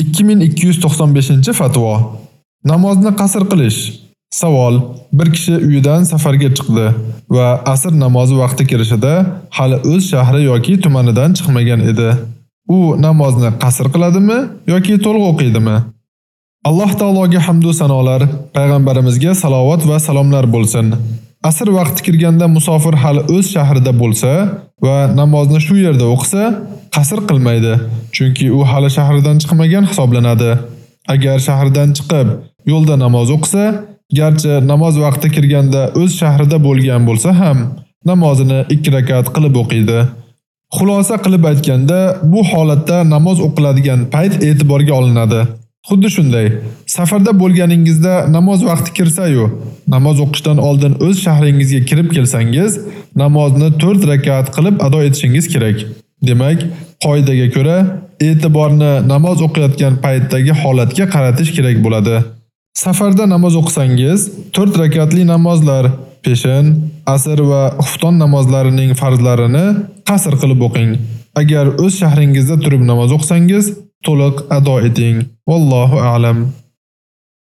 2295-fatvo. Namozni qasr qilish. Savol: Bir kishi uyidan safarga chiqdi va asr namozi vaqti kirishida hali o'z shahri yoki tumanidan chiqmagan edi. U namozni qasr qiladimi yoki to'liq o'qiydimi? Alloh taologa hamd va sanolar, payg'ambarimizga salovat va salomlar bo'lsin. Asr vaqti kirganda musofir hali o'z shahrida bo'lsa va namozni shu yerda o'qisa, qasr qilmaydi, chunki u hali shahridan chiqmagan hisoblanadi. Agar shahrdan chiqib, yo'lda namoz o'qisa, garchi namoz vaqti kirganda o'z shahrida bo'lgan bo'lsa ham, namozini 2 rakat qilib o'qiydi. Xulosa qilib aytganda, bu holatda namoz o'qiladigan payt e'tiborga olinadi. Xuddi shunday, safarda bo'lganingizda namoz vaqti kirsa-yu, namoz o'qishdan oldin o'z shahringizga kirib kelsangiz, namozni 4 rakat qilib ado etishingiz kerak. Demak, qoidaga ko'ra, e'tiborni namoz o'qiyotgan paytdagi holatga qaratish kerak bo'ladi. Safarda namoz o'qisangiz, 4 rakatli namozlar, peshin, asr va xufton namozlarining farzlarini qasr qilib o'qing. Agar o'z shahringizda turib namoz o'qisangiz, to'liq ado eting. Vallohu a'lam.